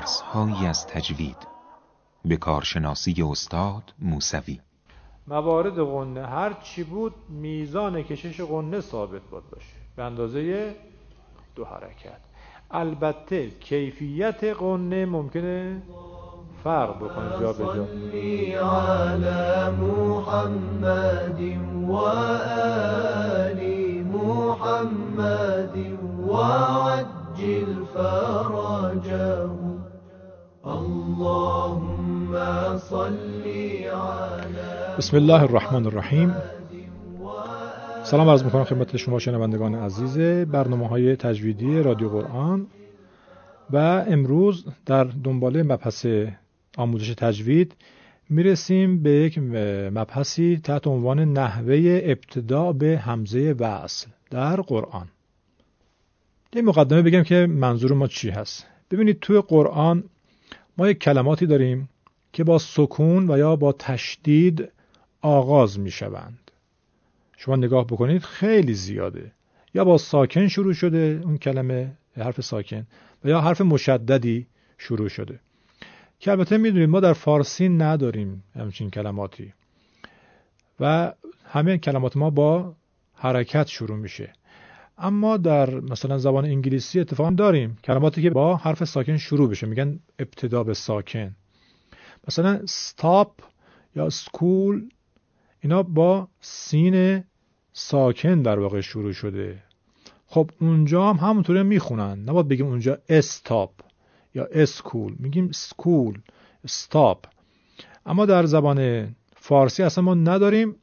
درس هایی از تجوید. به کارشناسی استاد موسوی. موارد غنه هر چی بود میزان کشش غنه ثابت بود باشه. به اندازه دو حرکت. البته کیفیت غنه ممکنه فرق بکنه. جا به جا. محمد و محمد و عجل فرجه. اللهم صل بسم الله الرحمن الرحیم سلام عرض می‌کنم خدمت شما شنوندگان عزیز برنامه های تجویدی رادیو قرآن. و امروز در دنباله مبحث آموزش تجوید می‌رسیم به یک مبحثی تحت عنوان نحوه ابتدا به همزه وصل در قرآن. یه مقدمه بگم که منظور ما چی هست. ببینید توی قرآن ما یک کلماتی داریم که با سکون و یا با تشدید آغاز می شوند. شما نگاه بکنید خیلی زیاده. یا با ساکن شروع شده اون کلمه حرف ساکن و یا حرف مشددی شروع شده. که البته می‌دونید ما در فارسی نداریم همچین کلماتی. و همه کلمات ما با حرکت شروع میشه. اما در مثلا زبان انگلیسی اتفاقا داریم کلماتی که با حرف ساکن شروع بشه میگن ابتدا به ساکن. مثلا stop یا school اینا با سین ساکن در واقع شروع شده. خب اونجا هم همونطوری می‌خونن. نباید بگیم اونجا استاپ یا اسکول میگیم سکول استاپ اما در زبان فارسی اصلا ما نداریم.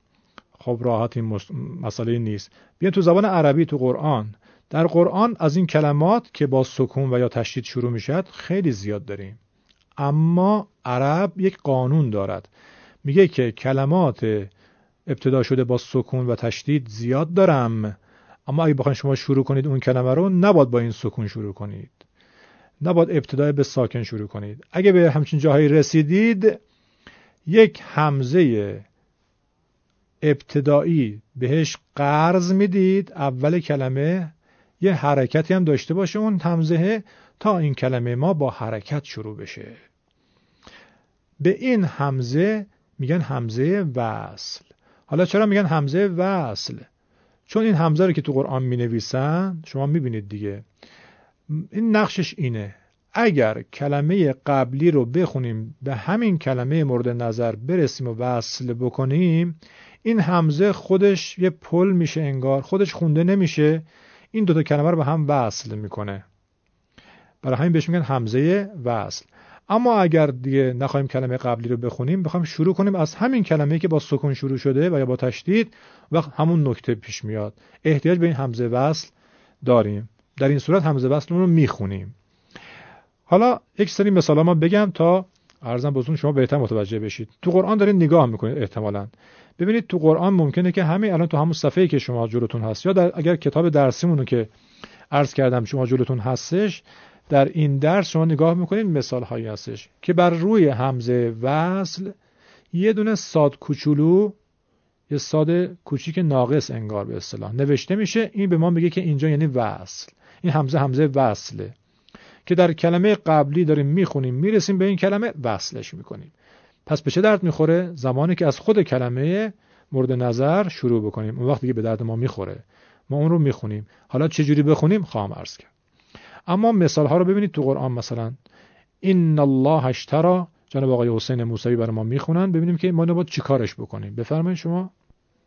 خب راحت این مسئله نیست. بیاین تو زبان عربی تو قرآن. در قرآن از این کلمات که با سکون و یا تشدید شروع می‌شد خیلی زیاد داریم. اما عرب یک قانون دارد. میگه که کلمات ابتدا شده با سکون و تشدید زیاد دارم. اما اگه بخواید شما شروع کنید اون کلمه رو نباید با این سکون شروع کنید. نباید ابتدای به ساکن شروع کنید. اگه به همچین جاهایی رسیدید یک همزه ابتدایی بهش قرض می‌دید اول کلمه یه حرکتی هم داشته باشه اون همزه تا این کلمه ما با حرکت شروع بشه. به این همزه میگن همزه وصل. حالا چرا میگن همزه وصل؟ چون این همزه رو که تو قرآن می نویسن شما می‌بینید دیگه. این نقشش اینه. اگر کلمه قبلی رو بخونیم به همین کلمه مورد نظر برسیم و وصل بکنیم این همزه خودش یه پل میشه انگار خودش خونده نمیشه. این دوتا کلمه رو به هم وصل می‌کنه. برای همین بهش میگن همزه وصل. اما اگر دیگه نخواهیم کلمه قبلی رو بخونیم بخوایم شروع کنیم از همین کلمه که با سکون شروع شده و یا با تشدید وقت همون نکته پیش میاد. احتیاج به این همزه وصل داریم. در این صورت همزه وصل رو می‌خونیم. حالا یک سری مثال ما بگم تا ارزم بزرگ شما بهتر متوجه بشید. تو قرآن دارین نگاه می‌کنید احتمالا. ببینید تو قرآن ممکنه که همین الان تو همون صفحه‌ای که شما جلوتون هست یا در اگر کتاب درسیمونو که عرض کردم شما جلوتون هستش در این درس شما نگاه می‌کنید مثال هایی هستش که بر روی همزه وصل یه دونه ساد کوچولو یه ساد کوچیک ناقص انگار به اصطلاح نوشته میشه. این به ما میگه که اینجا یعنی وصل. این همزه همزه وصله. که در کلمه قبلی داریم می‌خونیم می‌رسیم به این کلمه وصلش می‌کنیم. پس به چه درد می‌خوره؟ زمانی که از خود کلمه مورد نظر شروع بکنیم. اون وقت دیگه به درد ما می‌خوره. ما اون رو می‌خونیم. حالا چه جوری بخونیم؟ خواهم عرض کرد. اما مثال ها رو ببینید تو قرآن مثلا. این الله اشترا جناب آقای حسین موسوی برای ما می‌خونن. ببینیم که ما باید چیکارش بکنیم. بفرمایید شما.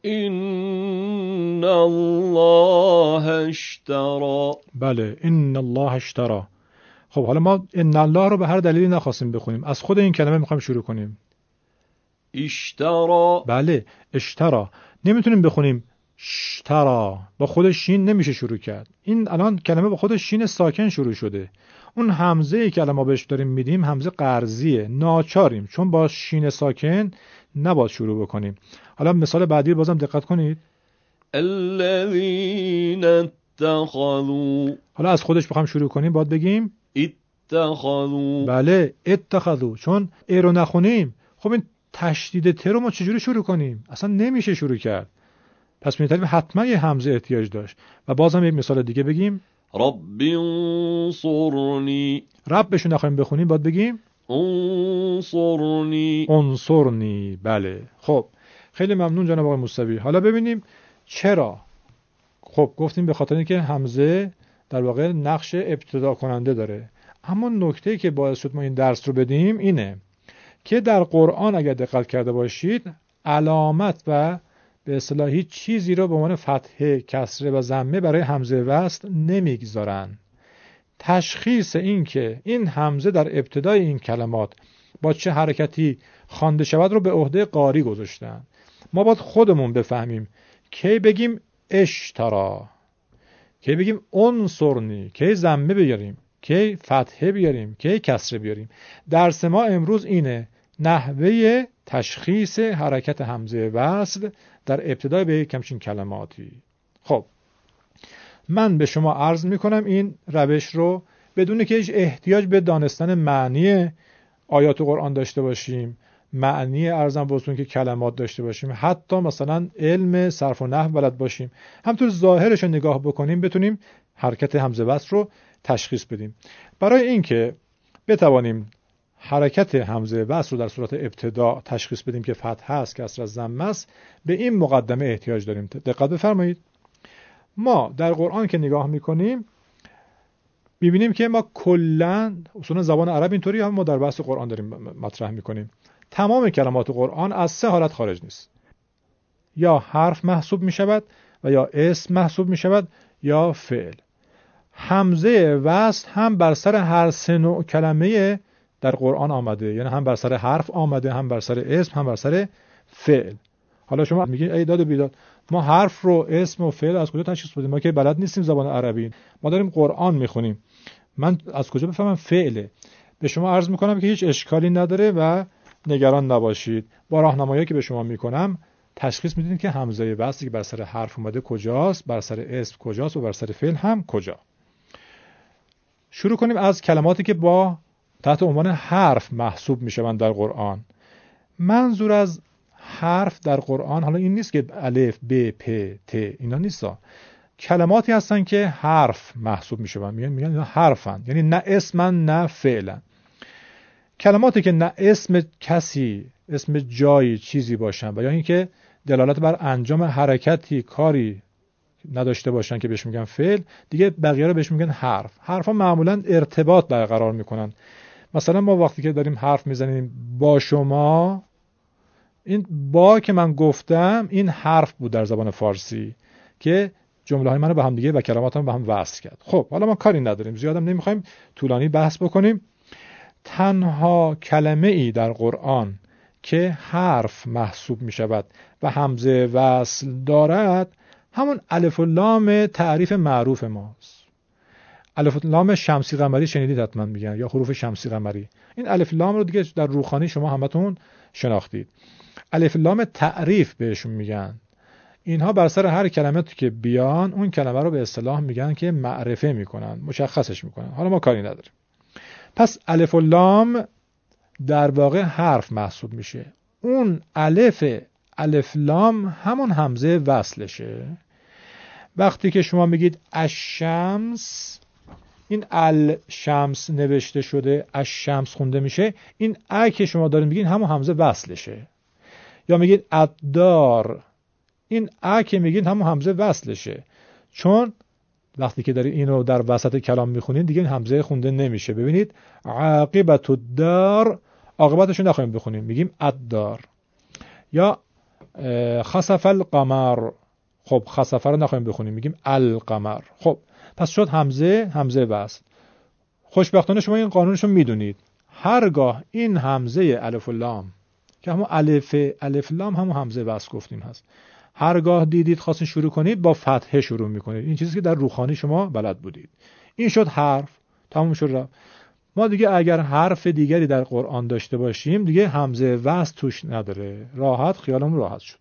این ان الله اشترى بله. ان الله اشترا خب حالا ما ان الله رو به هر دلیلی نخواستیم بخونیم. از خود این کلمه می‌خوایم شروع کنیم. اشترا. بله اشترا. نمی‌تونیم بخونیم اشترا با خود شین نمیشه شروع کرد. این الان کلمه با خود شین ساکن شروع شده. اون همزه ای که الان ما بهش داریم میدیم همزه قرضیه. ناچاریم. چون با شین ساکن نباید شروع بکنیم. حالا مثال بعدی بازم دقت کنید. الذين اتخذوا. حالا از خودش بخوام شروع کنیم. باید بگیم اتخذوا. بله اتخذو چون ای رو نخونیم خب این تشدید ت رو ما چجوری شروع کنیم؟ اصلا نمیشه شروع کرد. پس می‌تونیم حتما یه همزه احتیاج داشت. و بازم یک مثال دیگه بگیم. رب انصرني رب بهشون نخواهیم بخونیم باید بگیم. انصرني انصرنی بله. خب خیلی ممنون جناب آقای مصطفی. حالا ببینیم چرا. خب گفتیم به خاطر اینکه همزه در واقع نقش ابتدا کننده داره اما نکته که باعث شد ما این درس رو بدیم اینه که در قرآن اگر دقت کرده باشید علامت و به اصطلاح هیچ چیزی رو به عنوان فتحه، کسره و ضمه برای همزه وصل نمی‌گذارن. تشخیص این که این همزه در ابتدای این کلمات با چه حرکتی خوانده شود رو به عهده قاری گذاشتن. ما باید خودمون بفهمیم کی بگیم اشترا کی بگیم انصرنی کی ضمه بیاریم کی فتحه بیاریم کی کسره بیاریم درس ما امروز اینه نحوه تشخیص حرکت همزه وصل در ابتدای به یک همچین کلماتی خب من به شما عرض می‌کنم این روش رو بدون که هیچ احتیاج به دانستن معنی آیات قرآن داشته باشیم معنی ارزم بهتون که کلمات داشته باشیم. حتی مثلا علم صرف و نحو بلد باشیم. همطور ظاهرش رو نگاه بکنیم بتونیم حرکت همزه وصل رو تشخیص بدیم. برای اینکه بتوانیم حرکت همزه وصل رو در صورت ابتدا تشخیص بدیم که فتح است کسر از ضمه است به این مقدمه احتیاج داریم. دقت بفرمایید. ما در قرآن که نگاه می‌کنیم ببینیم که ما کلا اصولا زبان عرب اینطوری هم ما در بحث قرآن داریم مطرح می‌کنیم. تمام کلمات قرآن از سه حالت خارج نیست. یا حرف محسوب می شود و یا اسم محسوب می شود یا فعل. همزه وصل هم بر سر هر سه نوع کلمه در قرآن آمده. یعنی هم بر سر حرف آمده هم بر سر اسم هم بر سر فعل. حالا شما میگید ای داد و بیداد ما حرف رو اسم و فعل از کجا تشخیص بدیم؟ ما که بلد نیستیم زبان عربی. ما داریم قرآن می‌خونیم. من از کجا بفهمم فعله؟ به شما عرض می‌کنم که هیچ اشکالی نداره و نگران نباشید. با راهنمایی که به شما می‌کنم تشخیص می‌دید که همزه وصلی که بر سر حرف اومده کجاست بر سر اسم کجاست و بر سر فعل هم کجا. شروع کنیم از کلماتی که با تحت عنوان حرف محسوب می‌شوند در قرآن. منظور از حرف در قرآن حالا این نیست که الف ب پ ت اینا نیست کلماتی هستن که حرف محسوب می‌شوند. میگن میگن اینا حرفن. یعنی نه اسمن نه فعلن. کلماتی که نه اسم کسی اسم جایی چیزی باشن و یا اینکه دلالت بر انجام حرکتی کاری نداشته باشن که بهش میگن فعل دیگه بقیه رو بهش میگن حرف. حرف ها معمولا ارتباط برقرار می‌کنن. مثلا ما وقتی که داریم حرف می‌زنیم با شما این با که من گفتم این حرف بود در زبان فارسی که جمله های منو به هم دیگه و کلماتم به هم وصل کرد. خب حالا ما کاری نداریم. زیادم نمی‌خوایم طولانی بحث بکنیم. تنها کلمه ای در قرآن که حرف محسوب می شود و همزه وصل دارد همون الف و لام تعریف معروف ماست. الف و لام شمسی قمری شنیدید حتما میگن یا حروف شمسی قمری. این الف لام رو دیگه در روخانی شما همتون شناختید. الف لام تعریف بهشون میگن. اینها بر سر هر کلمه که بیان اون کلمه رو به اصطلاح میگن که معرفه می‌کنن مشخصش می‌کنن. حالا ما کاری نداریم. پس الف و لام در واقع حرف محسوب میشه. اون الف الف لام همون همزه وصلشه. وقتی که شما میگید الشمس این الشمس نوشته شده الشمس خونده میشه این ا که شما دارین میگین همون همزه وصلشه. یا میگید ادار این ا که میگین همون همزه وصلشه. چون وقتی که دارید اینو در وسط کلام می‌خونید دیگه این همزه خونده نمیشه. ببینید عاقبت الدار عاقبتش نخواهیم بخونیم. میگیم الدار. یا خسف القمر. خب خسفه رو نخواهیم بخونیم. میگیم القمر. خب پس شد همزه همزه وصل خوشبختانه شما این قانونش رو می‌دونید. هرگاه این همزه الف لام که همون الف الف لام همون همزه وصل گفتیم هست. هرگاه دیدید خواستین شروع کنید با فتحه شروع می‌کنید. این چیزی که در روخانی شما بلد بودید. این شد حرف. تموم شد رفت. ما دیگه اگر حرف دیگری در قرآن داشته باشیم دیگه همزه وصل توش نداره. راحت خیالمون راحت شد.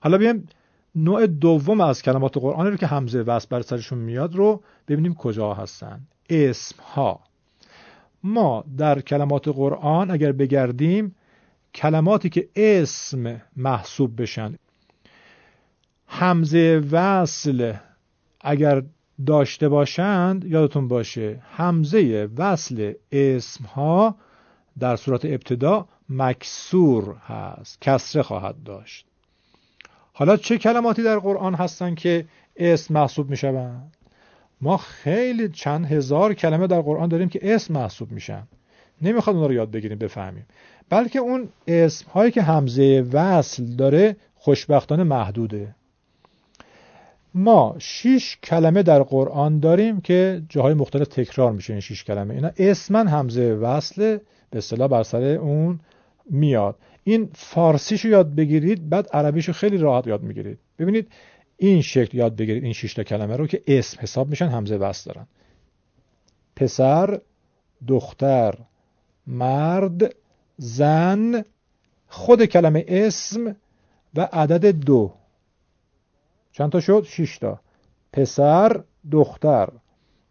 حالا بیایم نوع دوم از کلمات قرآنی رو که همزه وصل بر سرشون میاد رو ببینیم کجا هستن. اسم ها ما در کلمات قرآن اگر بگردیم کلماتی که اسم محسوب بشن. همزه وصل اگر داشته باشند یادتون باشه همزه وصل اسم ها در صورت ابتدا مکسور هست کسره خواهد داشت. حالا چه کلماتی در قرآن هستن که اسم محسوب می شوند ما خیلی چند هزار کلمه در قرآن داریم که اسم محسوب میشن. نمی‌خواد اون رو یاد بگیریم بفهمیم. بلکه اون اسم هایی که همزه وصل داره خوشبختانه محدوده. ما شش کلمه در قرآن داریم که جاهای مختلف تکرار میشه این شش کلمه. اینا اسمن همزه وصل به اصطلاح بر سر اون میاد. این فارسیشو یاد بگیرید بعد عربیشو خیلی راحت یاد می‌گیرید. ببینید این شکل یاد بگیرید این شش تا کلمه رو که اسم حساب میشن همزه وصل دارن. پسر دختر مرد زن خود کلمه اسم و عدد دو. چند تا شد؟ شش تا. پسر دختر.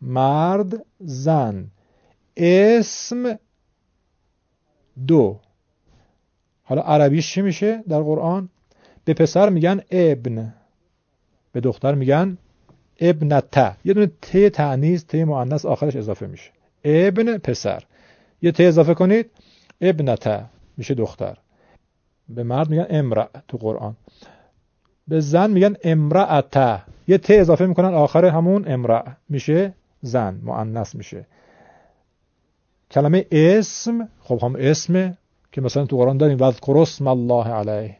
مرد زن. اسم دو. حالا عربیش چی میشه در قرآن؟ به پسر میگن ابن. به دختر میگن ابنته. یه دونه ت تعنیز ت مؤنث آخرش اضافه میشه. ابن پسر. یه ت اضافه کنید. ابنته میشه دختر. به مرد میگن امرأ تو قرآن. به زن میگن امرأته یه ت اضافه می‌کنن آخر همون امرأ. میشه زن مؤنث میشه. کلمه اسم خب هم اسم که مثلا تو قرآن داریم وذکر اسم الله علیه.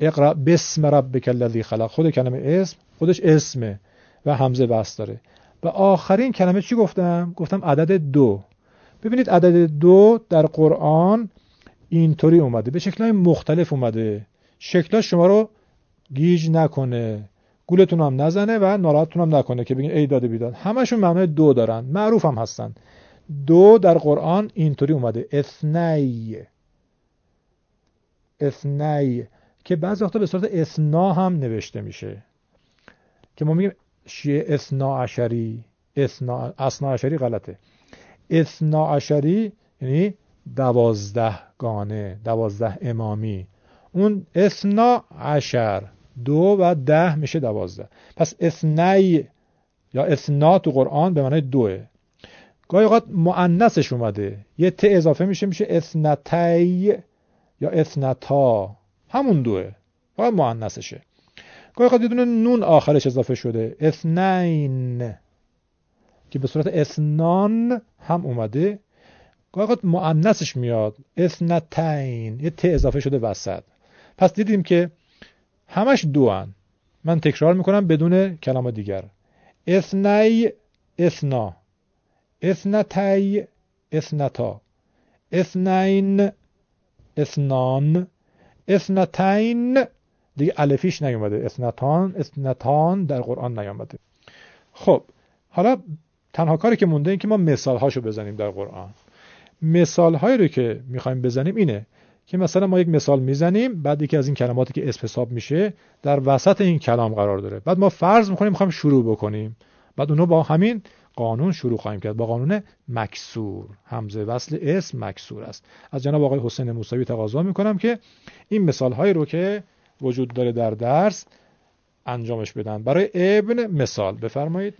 اقرا بسم ربک الذی خلق. خود کلمه اسم خودش اسمه و همزه بس داره. و آخرین کلمه چی گفتم؟ گفتم عدد دو. ببینید عدد دو در قرآن اینطوری اومده. به شکلهای مختلف اومده. شکلاش شما رو گیج نکنه. گولتون هم نزنه و ناراحتتون هم نکنه که بگین ای داده بیداد همشون معنای دو دارن. معروف هم هستن. دو در قرآن اینطوری اومده. اثنی. اثنی. که بعضی وقتا به صورت اثنا هم نوشته میشه. که ما میگیم شیعه اثنا عشری. اثنا اثنا عشری غلطه. اثنا عشری یعنی دوازده گانه دوازده امامی. اون اثنا عشر دو و ده میشه دوازده. پس اثنی یا اثنا تو قرآن به معنی دوه. گاهی اوقات مؤنثش اومده. یه ت اضافه میشه میشه اثنتی یا اثنتا. همون دوه. فقط مؤنثشه. گاهی اوقات یه دونه نون آخرش اضافه شده. اثنین. که به صورت اثنان هم اومده. گاهی اوقات مؤنثش میاد. اثنتین یه ت اضافه شده وسط. پس دیدیم که همش دو هن. من تکرار می‌کنم بدون کلام دیگر. اثنی اثنا اثنتی اثنتا اثنین اثنان اثنتین دیگه الفیش نیومده. اثنتان اثنتان در قرآن نیومده. خب حالا تنها کاری که مونده این که ما مثال هاشو بزنیم در قرآن. مثال هایی رو که می‌خوایم بزنیم اینه که مثلا ما یک مثال می‌زنیم بعد یکی از این کلماتی که اسم حساب میشه در وسط این کلام قرار داره. بعد ما فرض می‌کنیم می‌خوایم شروع بکنیم. بعد اونو با همین قانون شروع خواهیم کرد. با قانون مکسور. همزه وصل اسم مکسور است. از جناب آقای حسین موسوی تقاضا می‌کنم که این مثال هایی رو که وجود داره در درس انجامش بدن. برای ابن مثال بفرمایید.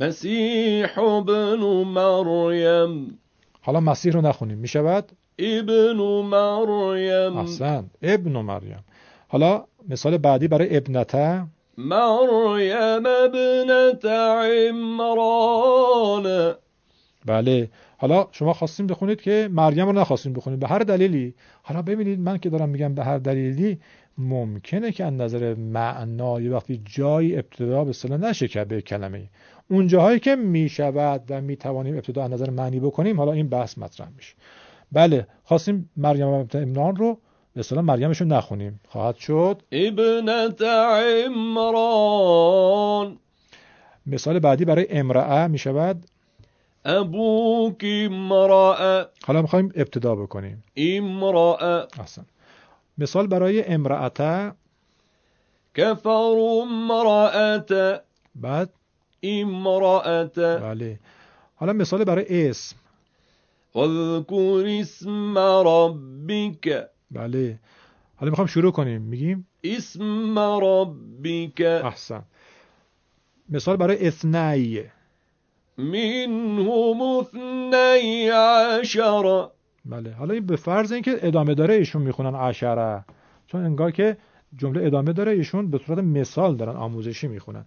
مسیح ابن مریم. حالا مسیح رو نخونیم. می‌شود؟ ابن مریم. احسن. ابن مریم. حالا مثال بعدی برای ابنته مریم ابنت عمران. بله. حالا شما خواستیم بخونید که مریم رو نخواستیم بخونید. به هر دلیلی. حالا ببینید من که دارم میگم به هر دلیلی ممکنه که از نظر معنای وقتی جایی ابتدا به اصطلاح نشه به کلمه اون جاهایی که می‌شود و می‌توانیم ابتدا از نظر معنی بکنیم حالا این بحث مطرح میشه. بله خواستیم مریم امنان رو به اصطلاح مریمش رو نخونیم. خواهد شد. ابنت عمران. مثال بعدی برای امرأه می‌شود. ابوک امرأ حالا می‌خوایم ابتدا بکنیم. امرأ احسن. مثال برای امرأته. كفر امرأة بعد امرأة. بله. حالا مثال برای اسم. واذكر اسم ربك. بله. حالا می‌خوایم شروع کنیم. میگیم؟ اسم ربك. احسن. مثال برای اثنی. منهم اثني عشر. بله. حالا این به فرض اینکه ادامه داره ایشون می‌خونن عشره چون انگار که جمله ادامه داره ایشون به صورت مثال دارن آموزشی می‌خونن.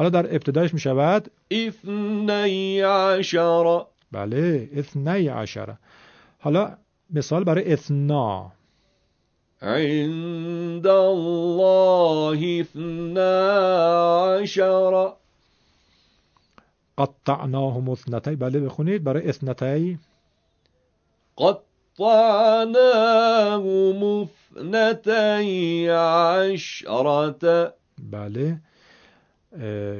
حالا در ابتدایش می‌شود اثني عشر. بله اثنی عشره حالا مثال برای اثنا. عند الله اثنا عشر. قطعناهم اثنتی بله بخونید. برای اثنتی قطعناهم اثنتي عشرة. بله.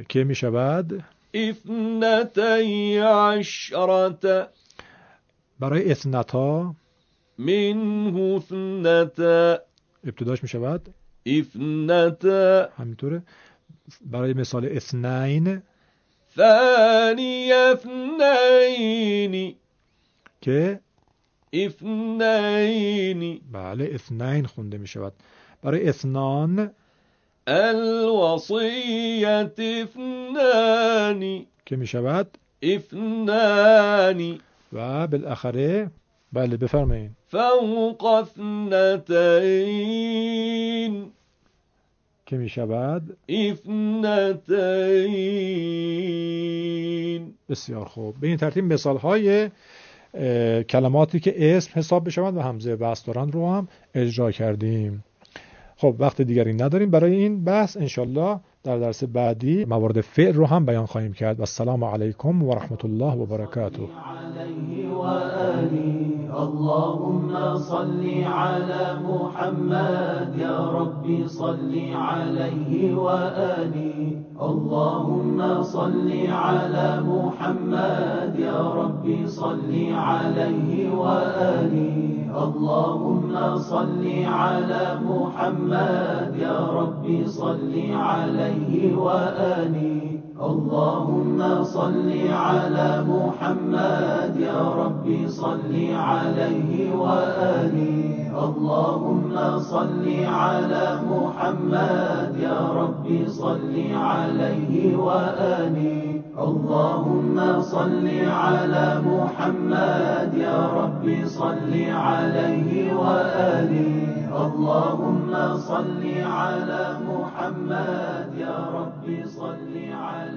که می‌شود؟ اثنتي عشرة. برای اثنتا؟ منه اثنتا. ابتداش می‌شود؟ اثنتا. همینطوره. برای مثال اثنین. ثاني اثنين که؟ اثنين بله اثنین خونده می‌شود. برای اثنان؟ الوصية اثنان. که می‌شود؟ اثنان. و بالاخره بله بفرمایید فوق اثنتين که می‌شود؟ اثنتين بسیار خوب. به این ترتیب مثال های کلماتی که اسم حساب بشوند و همزه بحث دارند رو هم اجرا کردیم. خب وقت دیگری نداریم. برای این بحث انشالله در درس بعدی موارد فعل رو هم بیان خواهیم کرد. و السلام علیکم و رحمت الله و برکاته. اللهم صل على محمد يا ربي صل عليه وآله. اللهم صل على محمد يا ربي صل عليه وآله. اللهم صل على محمد يا ربي صل عليه وآله. اللهم صل على محمد يا ربي صل عليه وآله. اللهم صل على محمد يا ربي صل عليه وآله. اللهم صل على محمد يا ربي صل عليه وآله. اللهم صل على محمد يا ربي صل عليه.